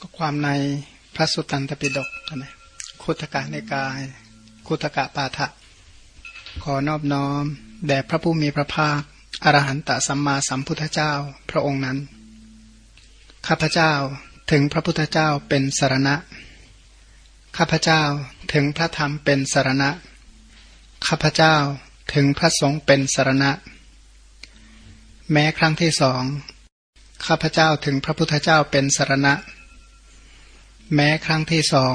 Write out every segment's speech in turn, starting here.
ก็ความในพระสุตตันตปิฎกนะคุตกะในกาย คุตกะปาฐะขอนอบน้อม แด่พระผู้มีพระภาคอรหันตสัมมาสัมพุทธเจ้าพระองค์นั้น ข้าพเจ้าถึงพระพุทธเจ้าเป็นสารณะ ข้าพเจ้าถึงพระธรรมเป็นสารณะ ข้าพเจ้าถึงพระสงฆ์เป็นสารณะ แม้ครั้งที่สองข้าพเจ้าถึงพระพุทธเจ้าเป็นสารณะ แม้ครั้งที่สอง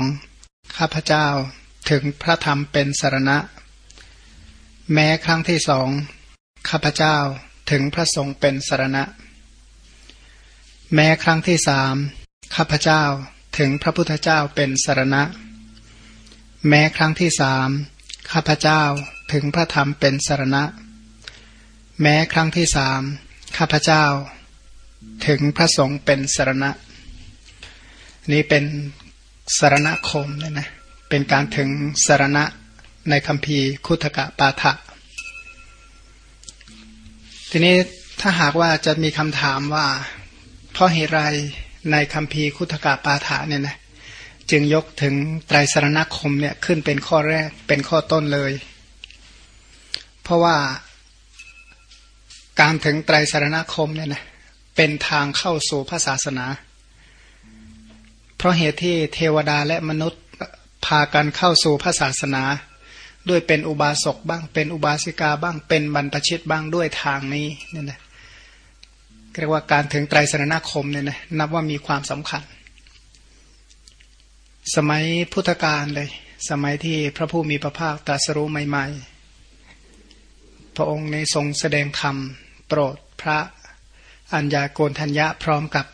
ข้าพเจ้าถึงพระธรรมเป็นสารณะ แม้ครั้งที่สองข้าพเจ้าถึงพระสงฆ์เป็นสารณะ แม้ครั้งที่สามข้าพเจ้าถึงพระพุทธเจ้าเป็นสารณะ แม้ครั้งที่สามข้าพเจ้าถึงพระธรรมเป็นสารณะ แม้ครั้งที่สามข้าพเจ้า ถึงพระสงฆ์เป็นสารณะ นี้เป็นสารณคมเลยนะเป็นการถึงสารณะในคำพีคุถกะปาฐะทีนี้ถ้าหากว่าจะมีคำถามว่า เพราะเหตุไรในคำพีคุถกะปาฐะเนี่ยนะจึงยกถึงไตรสารณคมเนี่ยขึ้นเป็นข้อแรกเป็นข้อต้นเลย เพราะว่าการถึงไตรสารณคมเนี่ยนะเป็นทางเข้าสู่พระศาสนา เพราะเหตุที่เทวดาและมนุษย์พากันเข้าสู่พระศาสนา ด้วยเป็นอุบาสกบ้างเป็นอุบาสิกาบ้างเป็นบรรพชิตบ้างด้วยทางนี้เนี่ยนะเรียกว่าการถึงไตรสรณคมเนี่ยนะนับว่ามีความสำคัญ สมัยพุทธกาลเลย สมัยที่พระผู้มีพระภาคตรัสรู้ใหม่ ๆ พระองค์ในทรงแสดงธรรมโปรดพระอัญญาโกนทัญญะพร้อมกับ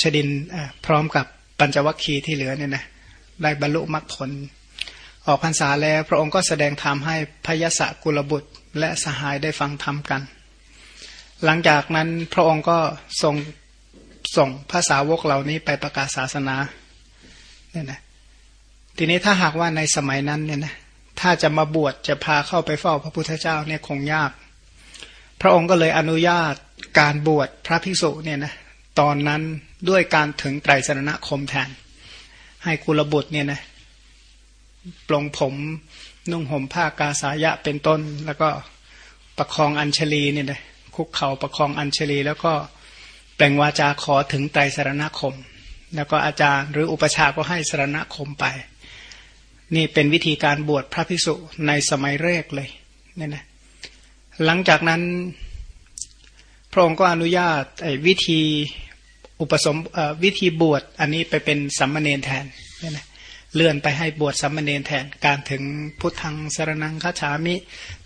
ชดินพร้อมกับปัญจวัคคีย์ที่เหลือเนี่ยนะได้บรรลุมรรคผล ออกพรรษาแล้วพระองค์ก็แสดงธรรมให้พยศกุลบุตรและสหายได้ฟังธรรมกัน หลังจากนั้นพระองค์ก็ทรงส่งภาษาวกเหล่านี้ไปประกาศศาสนาเนี่ยนะทีนี้ถ้าหากว่าในสมัยนั้นเนี่ยนะถ้าจะมาบวชจะพาเข้าไปเฝ้าพระพุทธเจ้าเนี่ยคงยาก พระองค์ก็เลยอนุญาตการบวชพระภิกษุเนี่ยนะ ตอนนั้นด้วยการถึงไตรสรณคมแทน ให้กุลบุตรเนี่ยนะปลงผมนุ่งห่มผ้ากาสายะเป็นต้น แล้วก็ประคองอัญชลีเนี่ยนะคุกเข่าประคองอัญชลี แล้วก็แปลงวาจาขอถึงไตรสรณคม แล้วก็อาจารย์หรืออุปชาก็ให้สรณคมไป นี่เป็นวิธีการบวชพระภิกษุในสมัยแรกเลยเนี่ยนะหลังจากนั้น พระองค์ก็อนุญาตวิธีอุปสมวิธีบวชอันนี้ไปเป็นสัมมาเนนแทนนะเลื่อนไปให้บวชสัมมาเนนแทน การถึงพุทธังสรนังคฉามิ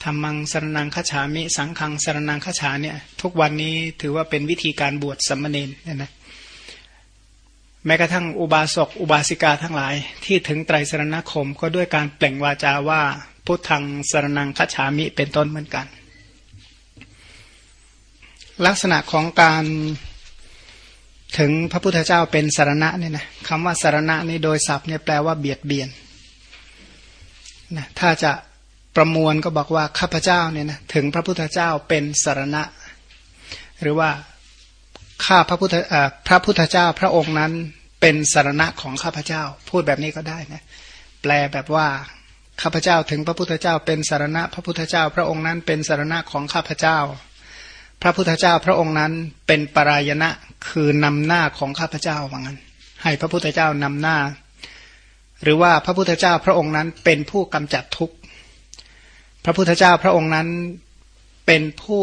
ธรรมังสรนังคฉามิ สังฆังสรนังคฉาเนี่ยทุกวันนี้ถือว่าเป็นวิธีการบวชสัมมาเนนนะนะแม้กระทั่งอุบาสกอุบาสิกาทั้งหลาย ที่ถึงไตรสรณคมก็ด้วยการเปล่งวาจาว่าพุทธังสรนังคฉามิเป็นต้นเหมือนกัน ลักษณะของการถึงพระพุทธเจ้าเป็นสารณะเนี่ยนะคำว่าสารณะนี่โดยศัพท์เนี่ยแปลว่าเบียดเบียนนะถ้าจะประมวลก็บอกว่าข้าพเจ้าเนี่ยนะถึงพระพุทธเจ้าเป็นสารณะ หรือว่าข้าพระพุทธพระพุทธเจ้าพระองค์นั้นเป็นสารณะของข้าพเจ้า พูดแบบนี้ก็ได้นะแปลแบบว่าข้าพเจ้าถึงพระพุทธเจ้าเป็นสารณะ พระพุทธเจ้า พระองค์นั้นเป็นสารณะของข้าพเจ้า พระพุทธเจ้าพระองค์นั้นเป็นปรายณะคือนำหน้าของข้าพเจ้าว่างั้น ให้พระพุทธเจ้านำหน้า หรือว่าพระพุทธเจ้าพระองค์นั้นเป็นผู้กำจัดทุกข์ พระพุทธเจ้าพระองค์นั้นเป็นผู้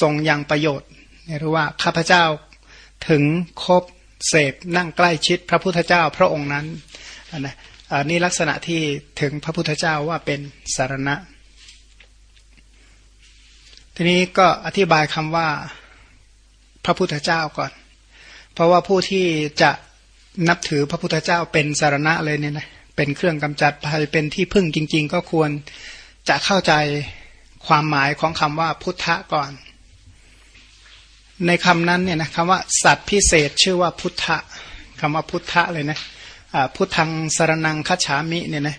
ทรงยังประโยชน์หรือว่าข้าพเจ้าถึงครบเสพนั่งใกล้ชิดพระพุทธเจ้าพระองค์นั้นนะนี่ลักษณะที่ถึงพระพุทธเจ้าว่าเป็นสารณะ ทีนี้ก็อธิบายคำว่าพระพุทธเจ้าก่อน เพราะว่าผู้ที่จะนับถือพระพุทธเจ้าเป็นสารณะเลยเนี่ยนะเป็นเครื่องกำจัดภัยเป็นที่พึ่งจริง ๆ ก็ควรจะเข้าใจความหมายของคำว่าพุทธะก่อน ในคำนั้นเนี่ยนะคำว่าสัตว์พิเศษชื่อว่าพุทธะคำว่าพุทธะเลยนะพุทธังสารนังคัจฉามิเนี่ยนะ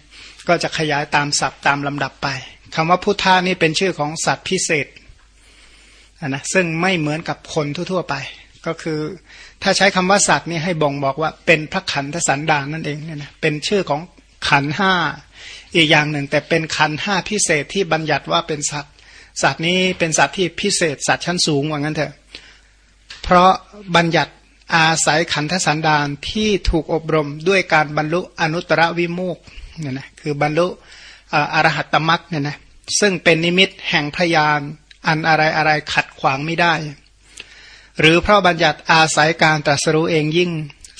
ก็จะขยายตามศัพท์ตามลำดับไปคำว่าพุทธะนี่เป็นชื่อของสัตว์พิเศษ นะซึ่งไม่เหมือนกับคนทั่วๆไป ก็คือ ถ้าใช้คำว่าสัตว์นี่ให้บ่งบอกว่าเป็นพระขันธสันดานนั่นเองเนี่ยนะเป็นชื่อของขันห้าอีกอย่างหนึ่ง แต่เป็นขันห้าพิเศษที่บัญญัติว่าเป็นสัตว์ สัตว์นี้เป็นสัตว์ที่พิเศษสัตว์ชั้นสูงว่างั้นเถอะเพราะบัญญัติอาศัยขันธสันดานที่ถูกอบรมด้วยการบรรลุอนุตตรวิโมกเนี่ยนะคือบรรลุอรหัตตมรักเนี่ยนะซึ่งเป็นนิมิตแห่งพยาน อันอะไรอะไรขัดขวางไม่ได้ หรือเพราะบัญญัติอาศัยการตรัสรู้เองยิ่ง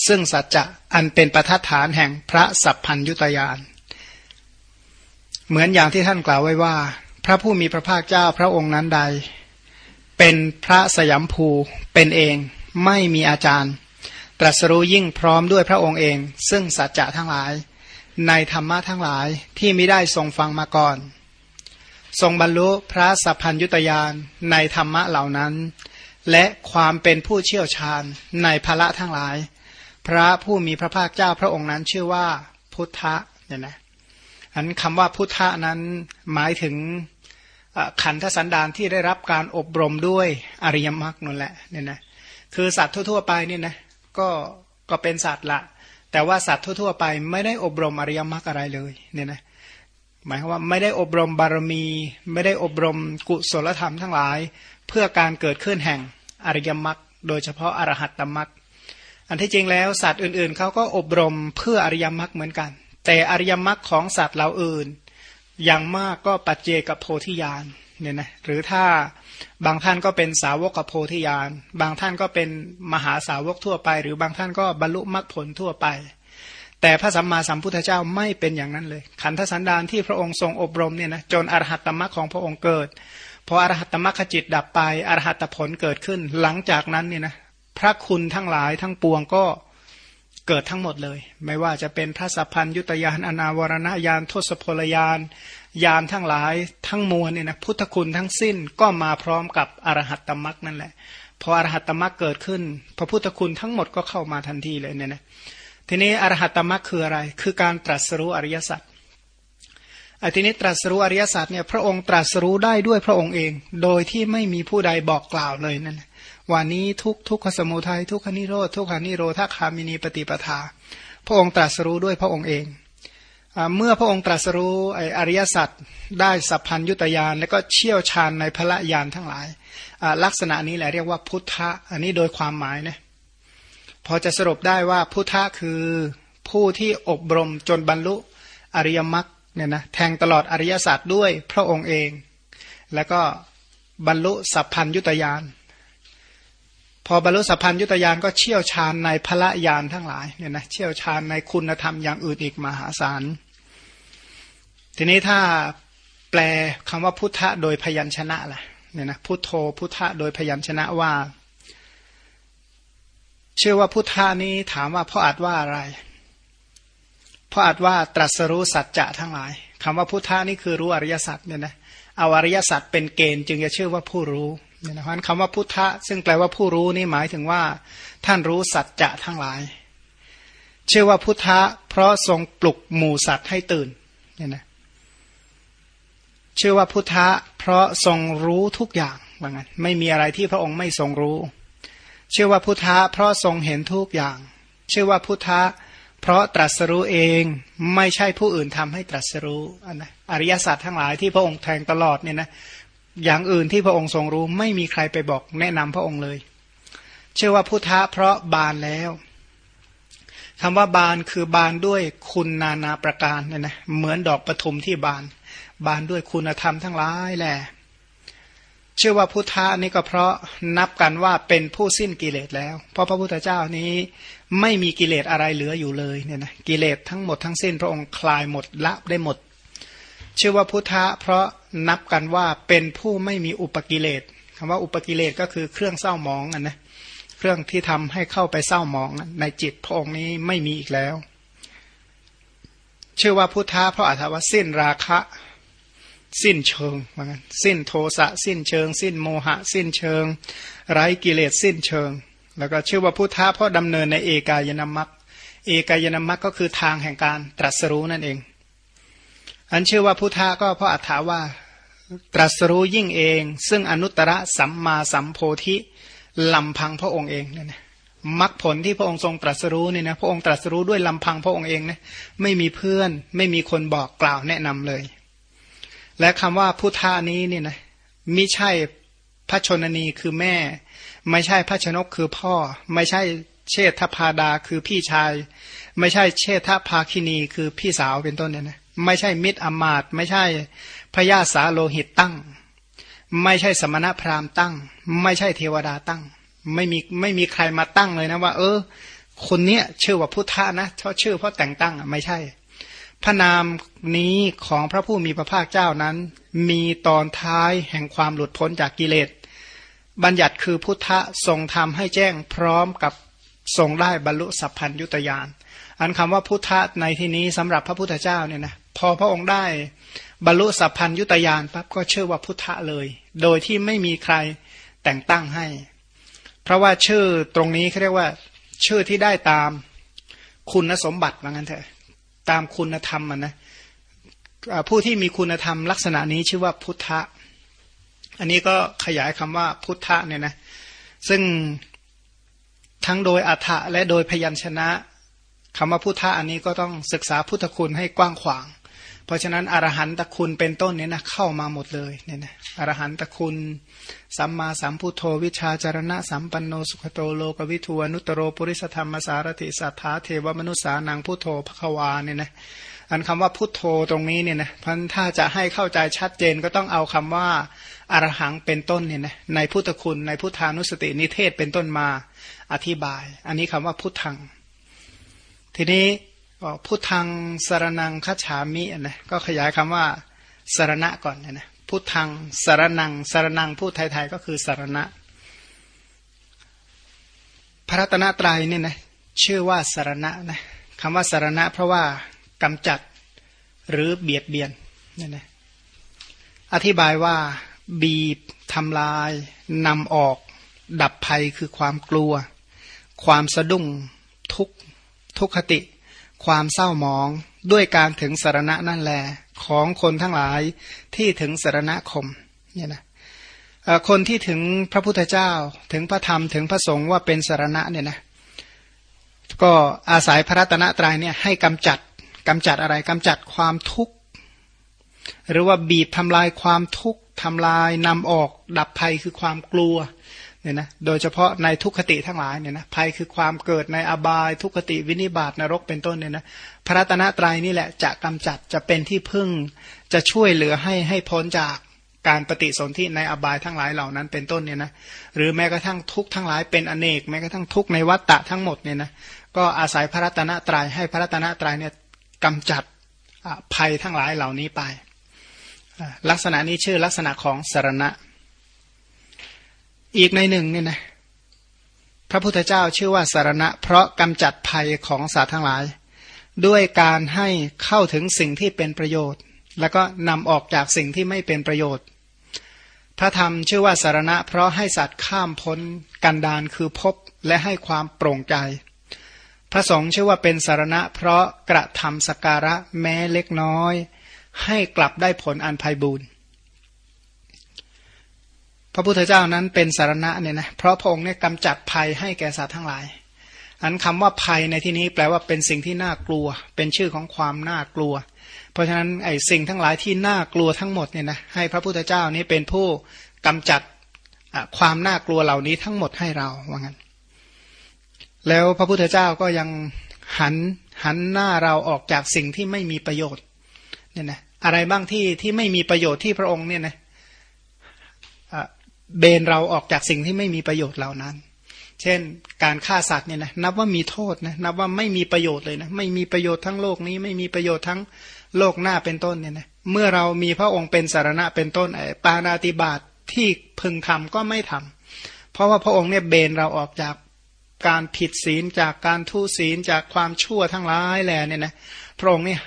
ซึ่งสัจจะอันเป็นประทัดฐานแห่งพระสัพพัญยุตยาน เหมือนอย่างที่ท่านกล่าวไว้ว่า พระผู้มีพระภาคเจ้าพระองค์นั้นใด เป็นพระสยามภูเป็นเองไม่มีอาจารย์ ตรัสรู้ยิ่งพร้อมด้วยพระองค์เอง ซึ่งสัจจะทั้งหลาย ในธรรมะทั้งหลายที่ไม่ได้ทรงฟังมาก่อน ทรงบรรลุพระสัพพัญยุตยานในธรรมะเหล่านั้น และความเป็นผู้เชี่ยวชาญในภละทั้งหลาย พระผู้มีพระภาคเจ้าพระองค์นั้นชื่อว่าพุทธะเนี่ยนะอันคำว่าพุทธะนั้นหมายถึงขันธสันดานที่ได้รับการอบรมด้วยอริยมรรคนั่นแหละเนี่ยนะคือสัตว์ทั่วๆไปเนี่ยนะก็ก็เป็นสัตว์ละแต่ว่าสัตว์ทั่วๆไปไม่ได้อบรมอริยมรรคอะไรเลยเนี่ยนะ หมายความว่าไม่ได้อบรมบารมี ไม่ได้อบรมกุศลธรรมทั้งหลาย เพื่อการเกิดขึ้นแห่งอริยมรรคโดยเฉพาะอรหัตตมรรคอันที่จริงแล้วสัตว์อื่นๆเขาก็อบรมเพื่ออริยมรรคเหมือนกัน แต่อริยมรรคของสัตว์เหล่าอื่น อย่างมากก็ปัจเจกโพธิญาณเนี่ยนะหรือถ้าบางท่านก็เป็นสาวกกโพธิญาณบางท่านก็เป็นมหาสาวกทั่วไป หรือบางท่านก็บรรลุมรรคผลทั่วไป แต่พระสัมมาสัมพุทธเจ้าไม่เป็นอย่างนั้นเลย ขันธสันดานที่พระองค์ทรงอบรมเนี่ยนะจนอรหัตตมรรคของพระองค์เกิดพออรหัตตมรรคจิตดับไปอรหัตผลเกิดขึ้น หลังจากนั้นเนี่ยนะพระคุณทั้งหลายทั้งปวงก็เกิดทั้งหมดเลย ไม่ว่าจะเป็นพระสัพพัญยุตยานอนาวรณญาณทศพลยานยานทั้งหลายทั้งมวลเนี่ยนะพุทธคุณทั้งสิ้นก็มาพร้อมกับอรหัตตมรรคนั่นแหละ พออรหัตตมรรคเกิดขึ้น พระพุทธคุณทั้งหมดก็เข้ามาทันทีเลยเนี่ยนะ ทีนี้อรหัตตมรรคคืออะไร คือการตรัสรู้อริยสัจอทีนี้ตรัสรู้อริยสัจเนี่ยพระองค์ตรัสรู้ได้ด้วยพระองค์เอง โดยที่ไม่มีผู้ใดบอกกล่าวเลยนั่นวันนี้ทุกทุกขสมุทัยทุกขนิโรธทุกขานิโรธาคามินีปฏิปทา พระองค์ตรัสรู้ด้วยพระองค์เองเมื่อพระองค์ตรัสรู้อริยสัจได้สัพพัญยุตยานและก็เชี่ยวชาญในพระยานทั้งหลาย ลักษณะนี้แหละเรียกว่าพุทธะอันนี้โดยความหมายนะ พอจะสรุปได้ว่าพุทธะคือผู้ที่อบรมจนบรรลุอริยมรรคเนี่ยนะแทงตลอดอริยศาสตร์ด้วยพระองค์เอง แล้วก็บรรลุสัพพัญยุตยานพอบรรลุสัพพัญยุตยานก็เชี่ยวชาญในพระยานทั้งหลายเนี่ยนะเชี่ยวชาญในคุณธรรมอย่างอื่นอีกมหาศาลทีนี้ถ้าแปลคำว่าพุทธะโดยพยัญชนะล่ะเนี่ยนะพุทโธพุทธะโดยพยัญชนะว่า ชื่อว่าพุทธานี้ถามว่าพ่ออัดว่าอะไรพ่ออัดว่าตรัสรู้สัจจะทั้งหลายคำว่าพุทธานี่คือรู้อริยสัจเนี่ยนะเอาอริยสัจเป็นเกณฑ์จึงจะชื่อว่าผู้รู้เนี่ยนะเพราะคำว่าพุทธะซึ่งแปลว่าผู้รู้นี่หมายถึงว่า ท่านรู้สัจจะทั้งหลาย ชื่อว่าพุทธะเพราะทรงปลุกหมู่สัตว์ให้ตื่นเนี่ยนะชื่อว่าพุทธะเพราะทรงรู้ทุกอย่างว่างั้นไม่มีอะไรที่พระองค์ไม่ทรงรู้ ชื่อว่าพุทธะเพราะทรงเห็นทุกอย่าง ชื่อว่าพุทธะเพราะตรัสรู้เองไม่ใช่ผู้อื่นทำให้ตรัสรู้อันนะอริยศาสัจทั้งหลายที่พระองค์แทงตลอดเนี่ยนะอย่างอื่นที่พระองค์ทรงรู้ไม่มีใครไปบอกแนะนำพระองค์เลย เชื่อว่าพุทธะเพราะบานแล้วคำว่าบานคือบานด้วยคุณนานาประการเนี่ยนะเหมือนดอกปทุมที่บาน บานด้วยคุณธรรมทั้งหลายแหละ ชื่อว่าพุทธะนี่ก็เพราะนับกันว่าเป็นผู้สิ้นกิเลสแล้ว เพราะพระพุทธเจ้านี้ไม่มีกิเลสอะไรเหลืออยู่เลยเนี่ยนะกิเลสทั้งหมดทั้งสิ้นพระองค์คลายหมดละได้หมด ชื่อว่าพุทธะเพราะนับกันว่าเป็นผู้ไม่มีอุปกิเลสคำว่าอุปกิเลสก็คือเครื่องเศร้าหมองอันนะเครื่องที่ทำให้เข้าไปเศร้าหมองในจิตพระองค์นี้ไม่มีอีกแล้ว ชื่อว่าพุทธะเพราะอัตว่าสิ้นราคะ สิ้นเชิงเหมือนกันสิ้นโทสะสิ้นเชิง สิ้นโมหะ สิ้นเชิง ไร้กิเลสสิ้นเชิง แล้วก็ชื่อว่าพุทธะเพราะดำเนินในเอกายนามัคเอกายนามัคก็คือทางแห่งการตรัสรู้นั่นเอง อันชื่อว่าพุทธะก็เพราะอัฏฐาว่าตรัสรู้ยิ่งเอง ซึ่งอนุตตรสัมมาสัมโพธิลำพังพระองค์เองเนี่ยนะมรรคผลที่พระองค์ทรงตรัสรู้เนี่ยนะพระองค์ตรัสรู้ด้วยลำพังพระองค์เองนะไม่มีเพื่อนไม่มีคนบอกกล่าวแนะนำเลย และคำว่าพุทธานี้เนี่ยนะมิใช่พระชนนีคือแม่ ไม่ใช่พระชนกคือพ่อ ไม่ใช่เชษฐพาดาคือพี่ชาย ไม่ใช่เชษฐภาคินีคือพี่สาวเป็นต้นเนี่ยนะไม่ใช่มิตรอมาตไม่ใช่พระญาสาโลหิตตั้ง ไม่ใช่สมณพราหมณ์ตั้ง ไม่ใช่เทวดาตั้ง ไม่มีไม่มีใครมาตั้งเลยนะว่า เออ คนเนี้ยชื่อว่าพุทธะนะเพราะชื่อเพราะแต่งตั้งอะไม่ใช่ พระนามนี้ของพระผู้มีพระภาคเจ้านั้น มีตอนท้ายแห่งความหลุดพ้นจากกิเลส บัญญัติคือพุทธะทรงทำให้แจ้งพร้อมกับทรงได้บรรลุสัพพัญยุตยานอันคำว่าพุทธะในที่นี้สำหรับพระพุทธเจ้าเนี่ยนะพอพระองค์ได้บรรลุสัพพัญยุตยานปั๊บก็ชื่อว่าพุทธะเลย โดยที่ไม่มีใครแต่งตั้งให้ เพราะว่าชื่อตรงนี้เขาเรียกว่า ชื่อที่ได้ตามคุณสมบัติว่างั้นเถอะ ตามคุณธรรมมันนะผู้ที่มีคุณธรรมลักษณะนี้ชื่อว่าพุทธะ อันนี้ก็ขยายคำว่าพุทธะเนี่ยนะ ซึ่งทั้งโดยอัฏฐะและโดยพยัญชนะคำว่าพุทธะอันนี้ก็ต้องศึกษาพุทธคุณให้กว้างขวาง เพราะฉะนั้นอรหันตคุณเป็นต้นเนี่ยนะเข้ามาหมดเลยเนี่ยนะอรหันตคุณ สัมมาสัมพุทโธวิชาจารณะสัมปันโนสุขโตโลกวิทูอนุตโรปุริสธรรมสารติสัทธาเทวมนุษสานังพุทโธภควาเนี่ยนะอันคำว่าพุทโธตรงนี้เนี่ยนะพันถ้าจะให้เข้าใจชัดเจนก็ต้องเอาคำว่าอรหังเป็นต้นเนี่ยนะในพุทธคุณในพุทธานุสตินิเทศเป็นต้นมาอธิบาย อันนี้คำว่าพุทธัง ทีนี้ พุทธังสารนังคัจฉามินะก็ขยายคำว่าสารณะก่อนนะพุทธังสารนังสารนังพูดไทยๆก็คือสารณะ พระรัตนตรัยเนี่ยนะชื่อว่าสารณะนะคำว่าสารณะ เพราะว่ากำจัดหรือเบียดเบียนเนี่ยนะอธิบายว่าบีบทำลายนำออกดับภัยคือความกลัว ความสะดุ้งทุกทุกขติ ความเศร้าหมองด้วยการถึงสารณะนั่นแหละของคนทั้งหลายที่ถึงสารณคมเนี่ยนะคนที่ถึงพระพุทธเจ้าถึงพระธรรมถึงพระสงฆ์ว่าเป็นสารณะเนี่ยนะก็อาศัยพระรัตนตรัยเนี่ยให้กำจัดกำจัดอะไรกำจัดความทุกข์ หรือว่าบีบทำลายความทุกข์ทำลายนำออกดับภัยคือความกลัว เนี่ยนะโดยเฉพาะในทุกขติทั้งหลายเนี่ยนะภัยคือความเกิดในอบายทุกขติวินิบาตนรกเป็นต้นเนี่ยนะพระตนะตรัยนี่แหละจะกำจัดจะเป็นที่พึ่งจะช่วยเหลือให้ให้พ้นจากการปฏิสนธิในอบายทั้งหลายเหล่านั้นเป็นต้นเนี่ยนะหรือแม้กระทั่งทุกทั้งหลายเป็นอเนกแม้กระทั่งทุกในวัฏฏะทั้งหมดเนี่ยนะก็อาศัยพระตนะตรัยให้พระตนะตรัยเนี่ยกำจัดภัยทั้งหลายเหล่านี้ไป ลักษณะนี้ชื่อลักษณะของสารณะ อีกในหนึ่งเนี่ยนะพระพุทธเจ้าชื่อว่าสารณะ เพราะกำจัดภัยของสัตว์ทั้งหลาย ด้วยการให้เข้าถึงสิ่งที่เป็นประโยชน์ แล้วก็นำออกจากสิ่งที่ไม่เป็นประโยชน์ พระธรรมชื่อว่าสารณะ เพราะให้สัตว์ข้ามพ้นกันดานคือพบและให้ความโปร่งใจ พระสงฆ์ชื่อว่าเป็นสารณะ เพราะกระทำสการะแม้เล็กน้อย ให้กลับได้ผลอันภัยบูรณ์ พระพุทธเจ้านั้นเป็นสารณะเนี่ยนะเพราะพระองค์เนี่ยกำจัดภัยให้แก่สัตว์ทั้งหลาย อันคำว่าภัยในที่นี้แปลว่าเป็นสิ่งที่น่ากลัว เป็นชื่อของความน่ากลัว เพราะฉะนั้นไอ้สิ่งทั้งหลายที่น่ากลัวทั้งหมดเนี่ยนะให้พระพุทธเจ้านี้เป็นผู้กำจัดความน่ากลัวเหล่านี้ทั้งหมดให้เราว่างั้น แล้วพระพุทธเจ้าก็ยังหันหันหน้าเราออกจากสิ่งที่ไม่มีประโยชน์เนี่ยนะอะไรบ้างที่ที่ไม่มีประโยชน์ที่พระองค์เนี่ยนะ เบนเราออกจากสิ่งที่ไม่มีประโยชน์เหล่านั้น เช่น การฆ่าสัตว์เนี่ยนะนับว่ามีโทษนะนับว่าไม่มีประโยชน์เลยนะไม่มีประโยชน์ทั้งโลกนี้ ไม่มีประโยชน์ทั้งโลกหน้าเป็นต้นเนี่ยนะเมื่อเรามีพระองค์เป็นสารณะเป็นต้นปานาติบาตทที่พึงทำก็ไม่ทำเพราะว่าพระองค์เนี่ยเบนเราออกจากการผิดศีลจากการทุศีลจากความชั่วทั้งหลายแหล่เนี่ยนะพระองค์เนี่ย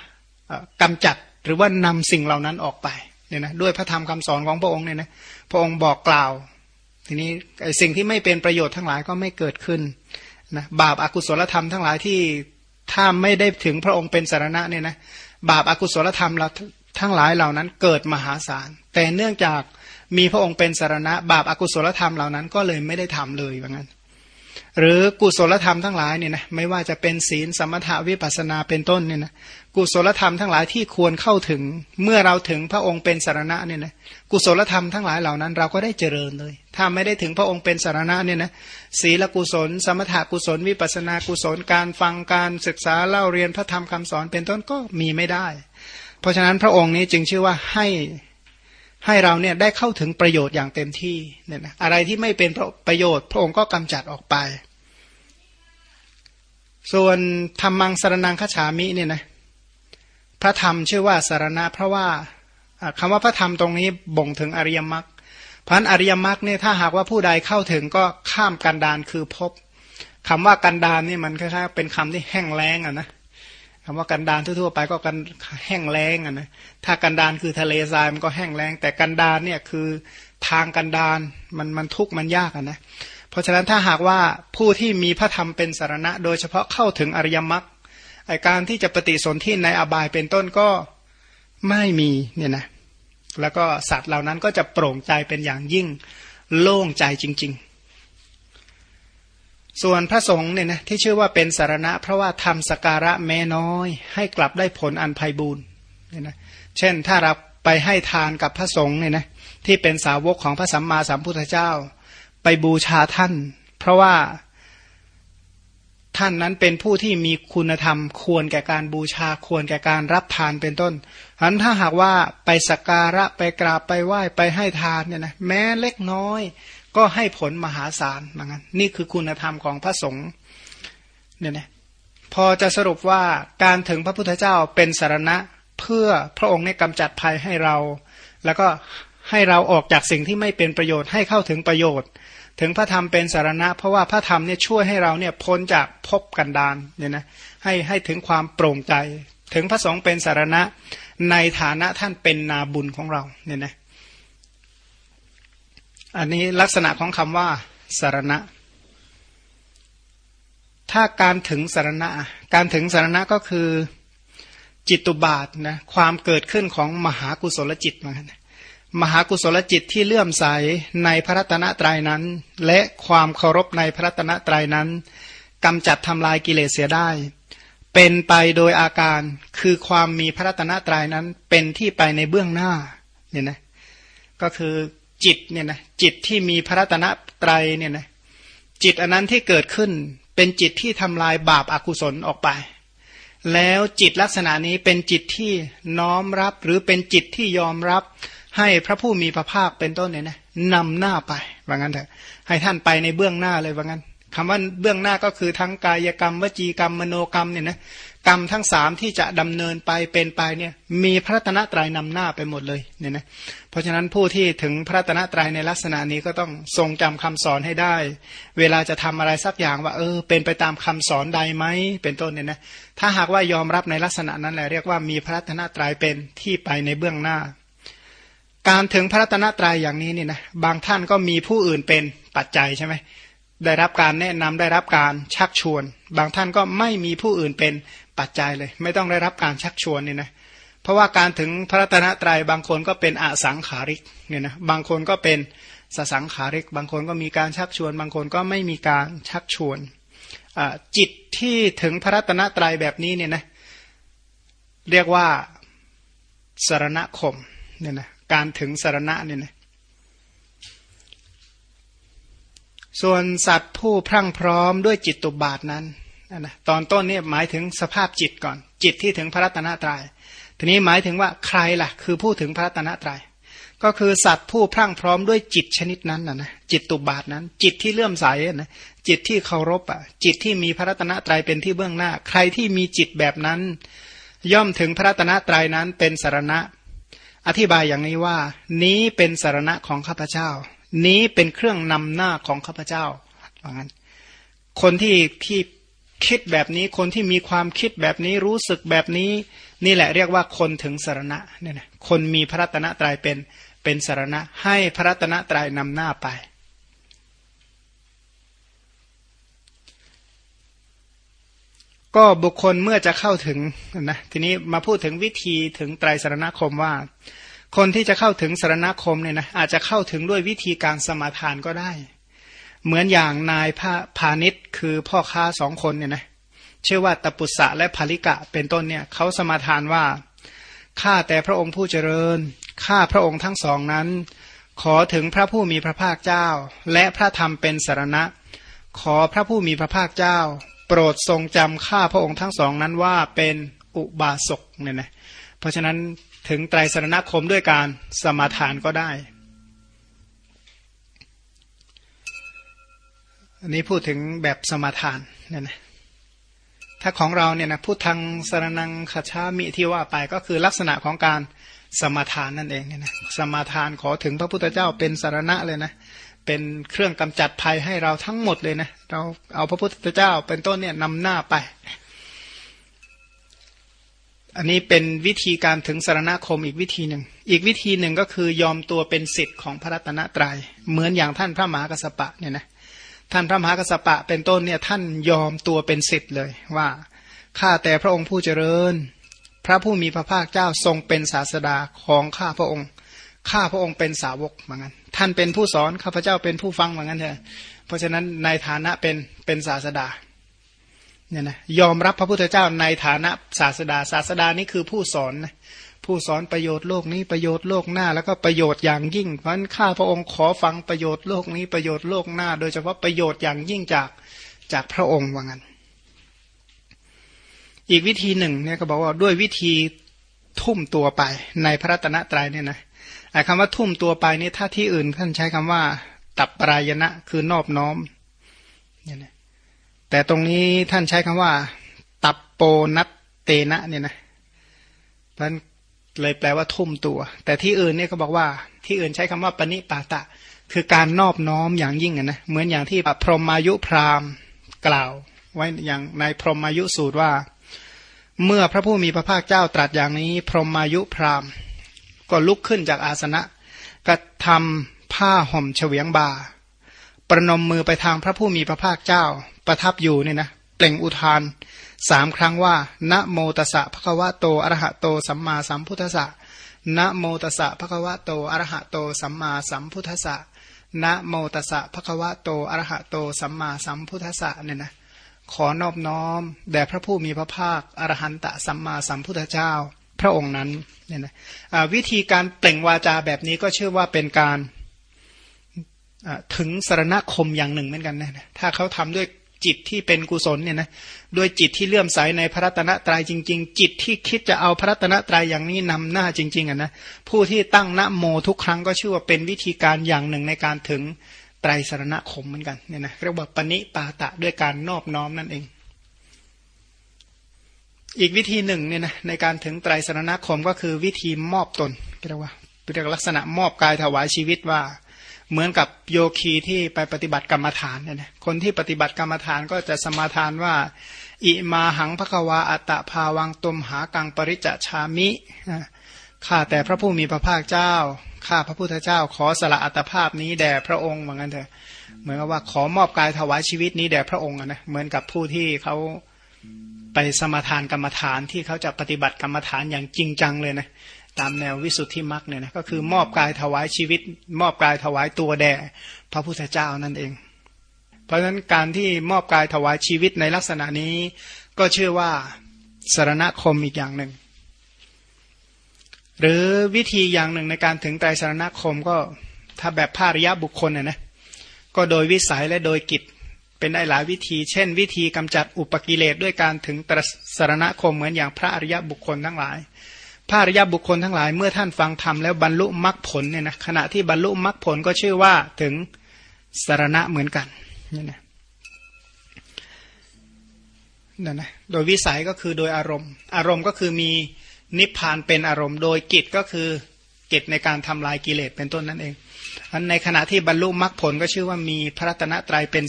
กำจัดหรือว่านำสิ่งเหล่านั้นออกไปเนี่ยนะด้วยพระธรรมคำสอนของพระองค์เนี่ยนะ พระองค์บอกกล่าว ทีนี้ไอ้สิ่งที่ไม่เป็นประโยชน์ทั้งหลายก็ไม่เกิดขึ้นนะบาปอากุศลธรรมทั้งหลายที่ถ้าไม่ได้ถึงพระองค์เป็นสารณะเนี่ยนะบาปอากุศลธรรมเราทั้งหลายเหล่านั้นเกิดมหาศาล แต่เนื่องจากมีพระองค์เป็นสารณะ บาปอากุศลธรรมเหล่านั้นก็เลยไม่ได้ทำเลยว่างั้น หรือกุศลธรรมทั้งหลายเนี่ยนะไม่ว่าจะเป็นศีลสมถาวิปัสนาเป็นต้นเนี่ยนะกุศลธรรมทั้งหลายที่ควรเข้าถึงเมื่อเราถึงพระองค์เป็นสารณะเนี่ยนะกุศลธรรมทั้งหลายเหล่านั้นเราก็ได้เจริญเลย ถ้าไม่ได้ถึงพระองค์เป็นสารณะเนี่ยนะศีลกุศล สมถากุศล วิปัสนากุศลการฟังการศึกษาเล่าเรียนพระธรรมคำสอนเป็นต้นก็มีไม่ได้ เพราะฉะนั้นพระองค์นี้จึงชื่อว่าให้ ให้เราเนี่ยได้เข้าถึงประโยชน์อย่างเต็มที่เนี่ยนะอะไรที่ไม่เป็นประโยชน์ พระองค์ก็กำจัดออกไป ส่วนธรรมังสารนังคฉามิเนี่ยนะพระธรรมชื่อว่าสารณะเพราะว่าคำว่าพระธรรมตรงนี้บ่งถึงอริยมรรคพันอริยมรรคเนี่ยถ้าหากว่าผู้ใดเข้าถึงก็ข้ามกันดานคือพบคำว่ากันดานนี่มันคล้ายๆเป็นคำที่แห้งแล้งอะนะ คำว่ากันดานทั่วๆไปก็กันแห้งแล้งอะนะถ้ากันดานคือทะเลทรายมันก็แห้งแล้ง แต่กันดานเนี่ยคือทางกันดานมันมันทุกข์มันยากอะนะเพราะฉะนั้นถ้าหากว่าผู้ที่มีพระธรรมเป็นสารณะ โดยเฉพาะเข้าถึงอริยมรรคไอการที่จะปฏิสนธิในอบายเป็นต้นก็ไม่มีเนี่ยนะแล้วก็สัตว์เหล่านั้นก็จะโปร่งใจเป็นอย่างยิ่งโล่งใจจริง ๆ ส่วนพระสงฆ์เนี่ยนะที่ชื่อว่าเป็นสารณะ เพราะว่าทำสการะแม้น้อย ให้กลับได้ผลอันไพ่บูรณ์เนี่ยนะเช่นถ้าเราไปให้ทานกับพระสงฆ์เนี่ยนะที่เป็นสาวกของพระสัมมาสัมพุทธเจ้า ไปบูชาท่าน เพราะว่า ท่านนั้นเป็นผู้ที่มีคุณธรรม ควรแก่การบูชาควรแก่การรับทานเป็นต้นฉะนั้นถ้าหากว่าไปสักการะไปกราบไปไหว้ไปให้ทานเนี่ยนะแม้เล็กน้อย ก็ให้ผลมหาศาลเหมือนกันนี่คือคุณธรรมของพระสงฆ์เนี่ยนะพอจะสรุปว่าการถึงพระพุทธเจ้าเป็นสารณะเพื่อพระองค์ในกำจัดภัยให้เรา แล้วก็ให้เราออกจากสิ่งที่ไม่เป็นประโยชน์ให้เข้าถึงประโยชน์ ถึงพระธรรมเป็นสารณะ เพราะว่าพระธรรมเนี่ยช่วยให้เราเนี่ยพ้นจากภพกันดานเนี่ยนะให้ให้ถึงความโปร่งใจ ถึงพระสงฆ์เป็นสารณะในฐานะท่านเป็นนาบุญของเราเนี่ยนะอันนี้ลักษณะของคำว่าสารณะ ถ้าการถึงสารณะ การถึงสารณะก็คือจิตตุบาทนะความเกิดขึ้นของมหากุศลจิตมือนกัน มหากุศลจิตที่เลื่อมใสในพระรัตนตรัยนั้น และความเคารพในพระรัตนตรัยนั้นกำจัดทำลายกิเลสเสียได้ เป็นไปโดยอาการคือความมีพระรัตนตรัยนั้นเป็นที่ไปในเบื้องหน้าเนี่ยนะก็คือจิตเนี่ยนะจิตที่มีพระรัตนตรัยเนี่ยนะจิตอันนั้นที่เกิดขึ้นเป็นจิตที่ทำลายบาปอากุศลออกไป แล้วจิตลักษณะนี้เป็นจิตที่น้อมรับหรือเป็นจิตที่ยอมรับ ให้พระผู้มีพระภาคเป็นต้นเนี่ยนะนำหน้าไปว่างั้นเถอะให้ท่านไปในเบื้องหน้าเลยว่างั้นคำว่าเบื้องหน้าก็คือทั้งกายกรรม วจีกรรมมโนกรรมเนี่ยนะกรรมทั้งสามที่จะดำเนินไปเป็นไปเนี่ยมีพระตนะตรายนำหน้าไปหมดเลยเนี่ยนะเพราะฉะนั้นผู้ที่ถึงพระตนะตรายในลักษณะนี้ก็ต้องทรงจำคำสอนให้ได้ เวลาจะทำอะไรสักอย่างว่าเออเป็นไปตามคำสอนใดไหมเป็นต้นเนี่ยนะถ้าหากว่ายอมรับในลักษณะนั้นแหละเรียกว่ามีพระตนะตรายเป็นที่ไปในเบื้องหน้า การถึงพระรัตนตรัยอย่างนี้เนี่ยนะบางท่านก็มีผู้อื่นเป็นปัจจัยใช่ไหมได้รับการแนะนำได้รับการชักชวน บางท่านก็ไม่มีผู้อื่นเป็นปัจจัยเลย ไม่ต้องได้รับการชักชวนเนี่ยนะเพราะว่าการถึงพระรัตนตรัยบางคนก็เป็นอสังขาริกเนี่ยนะบางคนก็เป็นสสังขาริก บางคนก็มีการชักชวน บางคนก็ไม่มีการชักชวนจิตที่ถึงพระรัตนตรัยแบบนี้เนี่ยนะเรียกว่าสารณคมเนี่ยนะ การถึงสารณะเนี่ยนะส่วนสัตว์ผู้พรั่งพร้อมด้วยจิตตุบาทนั้นนะตอนต้นเนี่ยหมายถึงสภาพจิตก่อน จิตที่ถึงพระรัตนตรยัยทีนี้หมายถึงว่าใครล่ะ คือผู้ถึงพระรัตนตรยัยก็คือสัตว์ผู้พรั่งพร้อมด้วยจิตชนิดนั้นนะนะจิตตุบาทนั้น จิตที่เลื่อมใสนะจิตที่เคารพอะ จิตที่มีพระรัตนตรัยเป็นที่เบื้องหน้า ใครที่มีจิตแบบนั้น ย่อมถึงพระรัตนตรัยนั้นเป็นสารณะ อธิบายอย่างนี้ว่า นี้เป็นสารณะของข้าพเจ้า นี้เป็นเครื่องนำหน้าของข้าพเจ้าว่างั้นคนที่ที่คิดแบบนี้คนที่มีความคิดแบบนี้รู้สึกแบบนี้ นี่แหละเรียกว่าคนถึงสารณะเนี่ยนะคนมีพระรัตนตรายเป็นเป็นสารณะให้พระรัตนตรายนำหน้าไป ก็บุคคลเมื่อจะเข้าถึงนะทีนี้มาพูดถึงวิธีถึงไตรสารณคมว่า คนที่จะเข้าถึงสารณคมเนี่ยนะอาจจะเข้าถึงด้วยวิธีการสมาทานก็ได้ เหมือนอย่างนายพระพาณิชย์คือพ่อค้าสองคนเนี่ยนะชื่อว่าตปุษะและภริกะเป็นต้นเนี่ยเขาสมาทานว่าข้าแต่พระองค์ผู้เจริญข้าพระองค์ทั้งสองนั้น ขอถึงพระผู้มีพระภาคเจ้า และพระธรรมเป็นสารณะ ขอพระผู้มีพระภาคเจ้า โปรดทรงจำข้าพระองค์ทั้งสองนั้นว่าเป็นอุบาสกเนี่ยนะเพราะฉะนั้นถึงไตรสรณคมด้วยการสมาทานก็ได้อันนี้พูดถึงแบบสมาทานเนี่ยนะถ้าของเราเนี่ยนะพูดทางสรนังคชามิที่ว่าไปก็คือลักษณะของการสมาทานนั่นเองเนี่ยนะสมาทานขอถึงพระพุทธเจ้าเป็นสารณะเลยนะ เป็นเครื่องกำจัดภัยให้เราทั้งหมดเลยนะเราเอาพระพุทธเจ้าเป็นต้นเนี่ยนำหน้าไป อันนี้เป็นวิธีการถึงสารณคมอีกวิธีหนึ่ง อีกวิธีหนึ่งก็คือยอมตัวเป็นสิทธิ์ของพระรัตนตรยัย เหมือนอย่างท่านพระมหากษัตริย์เนี่ยนะท่านพระมหากษัตริย์เป็นต้นเนี่ยท่านยอมตัวเป็นสิทธิ์เลยว่าข้าแต่พระองค์ผู้เจริญ พระผู้มีพระภาคเจ้าทรงเป็นศาสดาของข้าพระองค์ ข้าพระองค์เป็นสาวกเหมือนกันท่านเป็นผู้สอนข้าพเจ้าเป็นผู้ฟังเหมือนกันเถอะเพราะฉะนั้นในฐานะเป็นเป็นศาสดาเนี่ยนะยอมรับพระพุทธเจ้าในฐานะศาสดาศาสดานี่คือผู้สอนนะผู้สอนประโยชน์โลกนี้ประโยชน์โลกหน้า แล้วก็ประโยชน์อย่างยิ่ง เพราะฉะนั้นข้าพระองค์ขอฟังประโยชน์โลกนี้ประโยชน์โลกหน้า โดยเฉพาะประโยชน์อย่างยิ่งจากจากพระองค์ว่างั้น อีกวิธีหนึ่งเนี่ยก็บอกว่าด้วยวิธีทุ่มตัวไปในพระรัตนตรัยเนี่ยนะ ไอ้คำว่าทุ่มตัวไปนี่ถ้าที่อื่นท่านใช้คำว่า ตับปรายณะคือนอบน้อมเนี่ยนะแต่ตรงนี้ท่านใช้คำว่า ตับโปนัตเตนะเนี่ยนะมันเลยแปลว่าทุ่มตัว แต่ที่อื่นเนี่ยก็บอกว่า ที่อื่นใช้คำว่าปณิปาตะ คือการนอบน้อมอย่างยิ่งนะเหมือนอย่างที่พรหมายุพรามกล่าว ไว้อย่างในพรหมายุสูตรว่า เมื่อพระผู้มีพระภาคเจ้าตรัสอย่างนี้ พรหมายุพราม ก็ลุกขึ้นจากอาสนะกระทำผ้าห่มเฉวียงบา ประนมมือไปทางพระผู้มีพระภาคเจ้า ประทับอยู่เนี่ยนะเปล่งอุทานสามครั้งว่า นะโมตัสสะภะคะวะโตอรหะโตสัมมาสัมพุทธะนะโมตัสสะภะคะวะโตอรหะโตสัมมาสัมพุทธะนะโมตัสสะภะคะวะโตอรหะโตสัมมาสัมพุทธะเนี่ยนะขอนอบน้อมแด่พระผู้มีพระภาคอรหันตสัมมาสัมพุทธเจ้า พระองค์นั้นเนี่ยนะวิธีการเปล่งวาจาแบบนี้ก็เชื่อว่าเป็นการถึงสารณคมอย่างหนึ่งเหมือนกันนะถ้าเขาทำด้วยจิตที่เป็นกุศลเนี่ยนะด้วยจิตที่เลื่อมใสในพระรัตนตรัยจริง ๆ จิตที่คิดจะเอาพระรัตนตรัยอย่างนี้นำหน้าจริง ๆอะนะผู้ที่ตั้งนะโมทุกครั้งก็ชื่อว่าเป็นวิธีการอย่างหนึ่งในการถึงไตรสารณคมเหมือนกันเนี่ยนะเรียกว่าปณิปาตะด้วยการนอบน้อมนั่นเอง อีกวิธีหนึ่งเนี่ยนะในการถึงไตรสรณคมก็คือวิธีมอบตนเรียกว่าเรียกลักษณะมอบกายถวายชีวิตว่า เหมือนกับโยคีที่ไปปฏิบัติกรรมฐานเนี่ยนะคนที่ปฏิบัติกรรมฐานก็จะสมาทานว่า อิมาหังพระควาอัตตภาวังตุมหากังปริจชามิข้าแต่พระผู้มีพระภาคเจ้าข้าพระพุทธเจ้า ขอสละอัตภาพนี้แด่พระองค์เหมือนกันเถอะเหมือนกับว่าขอมอบกายถวายชีวิตนี้แด่พระองค์นะเหมือนกับผู้ที่เขา ไปสมาทานกรรมฐานที่เขาจะปฏิบัติกรรมฐานอย่างจริงจังเลยนะตามแนววิสุทธิมรรคเนี่ยนะก็คือมอบกายถวายชีวิต มอบกายถวายตัวแด่พระพุทธเจ้านั่นเอง เพราะฉะนั้นการที่มอบกายถวายชีวิตในลักษณะนี้ ก็เชื่อว่าสารณคมอีกอย่างหนึ่ง หรือวิธีอย่างหนึ่งในการถึงไตรสรณคมก็ถ้าแบบภาริยะบุคคลเนี่ยนะก็โดยวิสัยและโดยกิจ เป็นได้หลายวิธี เช่น วิธีกำจัดอุปกิเลสด้วยการถึงตรสรณคมเหมือนอย่างพระอริยบุคคลทั้งหลาย พระอริยบุคคลทั้งหลายเมื่อท่านฟังธรรมแล้วบรรลุมรรคผลเนี่ยนะขณะที่บรรลุมรรคผลก็ชื่อว่าถึงสารณะเหมือนกันนี่นะนั่นนะโดยวิสัยก็คือโดยอารมณ์ อารมณ์ก็คือมีนิพพานเป็นอารมณ์ โดยกิจก็คือกิจในการทำลายกิเลสเป็นต้นนั่นเองอันในขณะที่บรรลุมรรคผลก็ชื่อว่ามีพระรัตนตรัยเป็น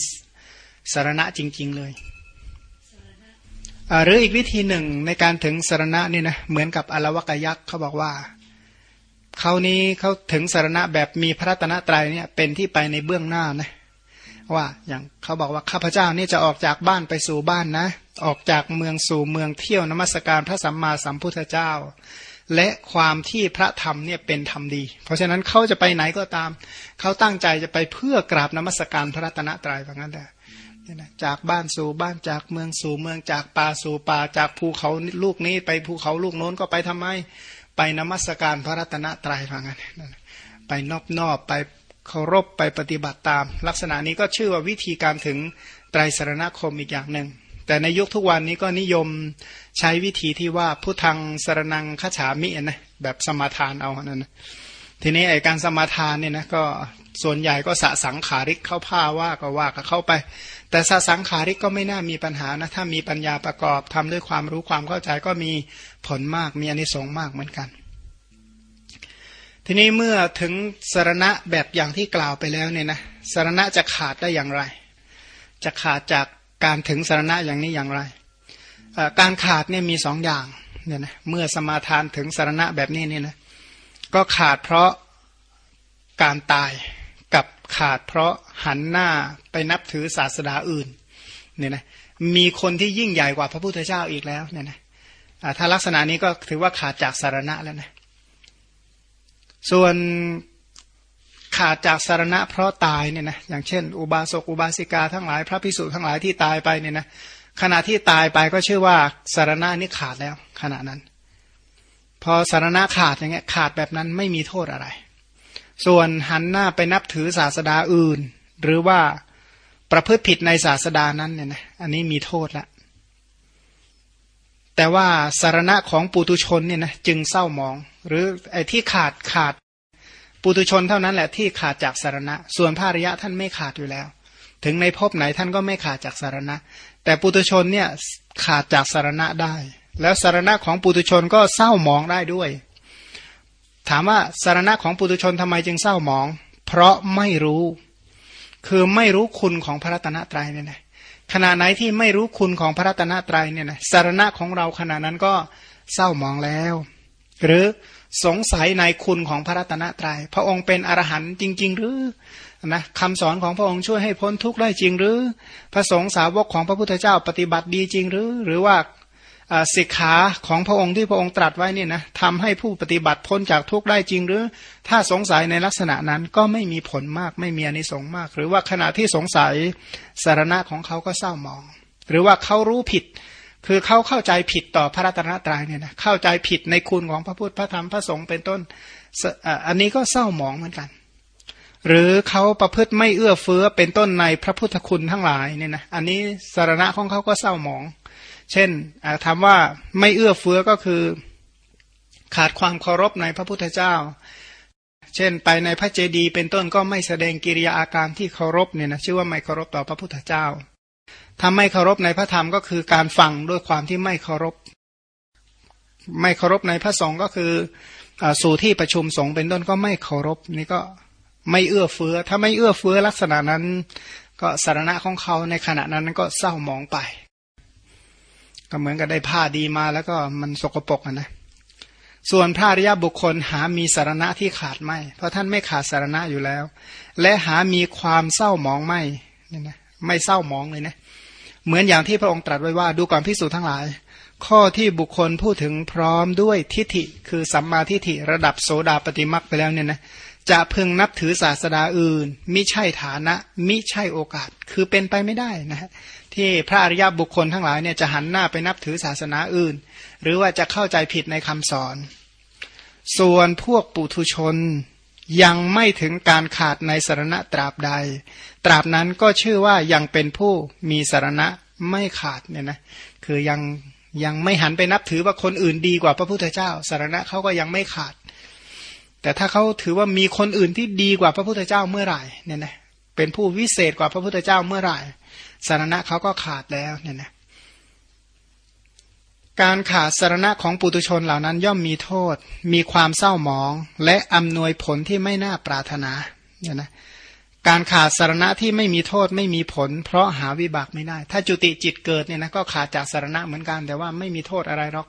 สารณะจริง ๆ เลยหรืออีกวิธีหนึ่งในการถึงสารณะนี่นะเหมือนกับอลวกยักษ์เขาบอกว่าเขานี้เขาถึงสารณะแบบมีพระตนะตรัยเนี่ยเป็นที่ไปในเบื้องหน้านะว่าอย่างเขาบอกว่าข้าพเจ้านี่จะออกจากบ้านไปสู่บ้านนะ ออกจากเมืองสู่เมืองเที่ยวนมัสการพระสัมมาสัมพุทธเจ้า และความที่พระธรรมเนี่ยเป็นธรรมดี เพราะฉะนั้นเขาจะไปไหนก็ตาม เขาตั้งใจจะไปเพื่อกราบนมัสการพระรัตนตรัยว่างั้นแต่จากบ้านสู่บ้านจากเมืองสู่เมืองจากป่าสู่ป่าจากภูเขาลูกนี้ไปภูเขาลูกโน้นก็ไปทำไม ไปนมัสการพระรัตนตรัยว่างั้นไปนอบนอบไปเคารพไปปฏิบัติตาม ลักษณะนี้ก็ชื่อว่าวิธีการถึงไตรสรณคมอีกอย่างหนึ่ง แต่ในยุคทุกวันนี้ก็นิยมใช้วิธีที่ว่าผู้ทางสรนังขฉามินะแบบสมาทานเอานั่นนะทีนี้ไอการสมาทานเนี่ยนะก็ส่วนใหญ่ก็สะสังขาริกเข้าผ้าว่าก็ว่าก็เข้าไป แต่สะสังขาริกก็ไม่น่ามีปัญหานะถ้ามีปัญญาประกอบทำด้วยความรู้ความเข้าใจก็มีผลมากมีอนิสงส์มากเหมือนกัน ทีนี้เมื่อถึงสารณะแบบอย่างที่กล่าวไปแล้วเนี่ยนะสารณะจะขาดได้อย่างไร จะขาดจาก การถึงสารณะอย่างนี้อย่างไร การขาดเนี่ยมีสองอย่างเนี่ยนะเมื่อสมาทานถึงสารณะแบบนี้เนี่ยนะก็ขาดเพราะการตายกับขาดเพราะหันหน้าไปนับถือศาสดาอื่นเนี่ยนะมีคนที่ยิ่งใหญ่กว่าพระพุทธเจ้าอีกแล้วเนี่ยนะถ้าลักษณะนี้ก็ถือว่าขาดจากสารณะแล้วนะส่วน ขาดจากสารณะเพราะตายเนี่ยนะอย่างเช่น อุบาสกอุบาสิกาทั้งหลาย พระพิสุทั้งหลายที่ตายไปเนี่ยนะขณะที่ตายไปก็ชื่อว่าสารณะนี่ขาดแล้ว ขณะนั้น พอสารณะขาดอย่างเงี้ยขาดแบบนั้นไม่มีโทษอะไร ส่วนหันหน้าไปนับถือศาสดาอื่น หรือว่าประพฤติผิดในศาสดานั้นเนี่ยนะอันนี้มีโทษละแต่ว่าสารณะของปุตุชนเนี่ยนะจึงเศร้ามอง หรือไอ้ที่ขาดขาด ปุตุชนเท่านั้นแหละที่ขาดจากสารณะ ส่วนพระริยะท่านไม่ขาดอยู่แล้ว ถึงในภพไหนท่านก็ไม่ขาดจากสารณะ แต่ปุตุชนเนี่ยขาดจากสารณะได้ แล้วสารณะของปุตุชนก็เศร้าหมองได้ด้วย ถามว่าสารณะของปุตุชนทำไมจึงเศร้าหมอง เพราะไม่รู้ คือไม่รู้คุณของพระรัตนตรัยเนี่ยนะขณะไหนที่ไม่รู้คุณของพระรัตนตรัยเนี่ยนะสารณะของเราขณะนั้นก็เศร้าหมองแล้ว หรือ สงสัยในคุณของพระรัตนตรยัย พระองค์เป็นอรหันต์จริง ๆ หรือนะคำสอนของพระองค์ช่วยให้พ้นทุกข์ได้จริงหรือ พระสงฆ์สาวกของพระพุทธเจ้าปฏิบัติดีจริงหรือ หรือว่าสิกขาของพระองค์ที่พระองค์ตรัสไว้นี่นะทำให้ผู้ปฏิบัติพ้นจากทุกข์ได้จริงหรือ ถ้าสงสัยในลักษณะนั้นก็ไม่มีผลมากไม่มีอนิสงส์มาก หรือว่าขณะที่สงสัยสารณะของเขาก็เศร้ามอง หรือว่าเขารู้ผิด คือเขาเข้าใจผิดต่อพระรัตนตรัยเนี่ยนะเข้าใจผิดในคุณของพระพุทธพระธรรมพระสงฆ์เป็นต้นอันนี้ก็เศร้าหมองเหมือนกัน หรือเขาประพฤติไม่เอื้อเฟื้อเป็นต้นในพระพุทธคุณทั้งหลายเนี่ยนะอันนี้สารณะของเขาก็เศร้าหมอง เช่นถามว่าไม่เอื้อเฟื้อก็คือขาดความเคารพในพระพุทธเจ้า เช่นไปในพระเจดีย์เป็นต้นก็ไม่แสดงกิริยาอาการที่เคารพเนี่ยนะชื่อว่าไม่เคารพต่อพระพุทธเจ้า ถ้าไม่เคารพในพระธรรมก็คือการฟังด้วยความที่ไม่เคารพ ไม่เคารพในพระสงฆ์ก็คืออสู่ที่ประชุมสงฆ์เป็นต้นก็ไม่เคารพนี่ก็ไม่เอื้อเฟื้อ ถ้าไม่เอื้อเฟื้อลักษณะนั้น ก็สารณะของเขาในขณะนั้นก็เศร้าหมองไป ก็เหมือนกับได้ผ้าดีมาแล้วก็มันสกปรกนะส่วนพระอริยบุคคลหามีสารณะที่ขาดไม่ เพราะท่านไม่ขาดสารณะอยู่แล้ว และหามีความเศร้าหมองไม่นี่นะไม่เศร้าหมองเลยนะ เหมือนอย่างที่พระองค์ตรัสไว้ว่าดูก่อนพิสูจน์ทั้งหลาย ข้อที่บุคคลพูดถึงพร้อมด้วยทิฏฐิ คือสัมมาทิฏฐิระดับโสดาปฏิมักไปแล้วเนี่ยนะจะพึงนับถือศาสดาอื่น มิใช่ฐานะมิใช่โอกาสคือเป็นไปไม่ได้นะฮะที่พระอริยบุคคลทั้งหลายเนี่ยจะหันหน้าไปนับถือศาสนาอื่น หรือว่าจะเข้าใจผิดในคำสอน ส่วนพวกปุถุชน ยังไม่ถึงการขาดในสารณะตราบใด ตราบนั้นก็ชื่อว่ายังเป็นผู้มีสารณะไม่ขาดเนี่ยนะคือยังยังไม่หันไปนับถือว่าคนอื่นดีกว่าพระพุทธเจ้า สารณะเขาก็ยังไม่ขาด แต่ถ้าเขาถือว่ามีคนอื่นที่ดีกว่าพระพุทธเจ้าเมื่อไหร่เนี่ยนะเป็นผู้วิเศษกว่าพระพุทธเจ้าเมื่อไหร่ สารณะเขาก็ขาดแล้วเนี่ยนะ การขาดสารณะของปุตุชนเหล่านั้นย่อมมีโทษ มีความเศร้าหมอง และอำนวยผลที่ไม่น่าปรารถนาเนี่ยนะการขาดสารณะที่ไม่มีโทษไม่มีผล เพราะหาวิบากไม่ได้ ถ้าจุติจิตเกิดเนี่ยนะก็ขาดจากสารณะเหมือนกันแต่ว่าไม่มีโทษอะไรหรอก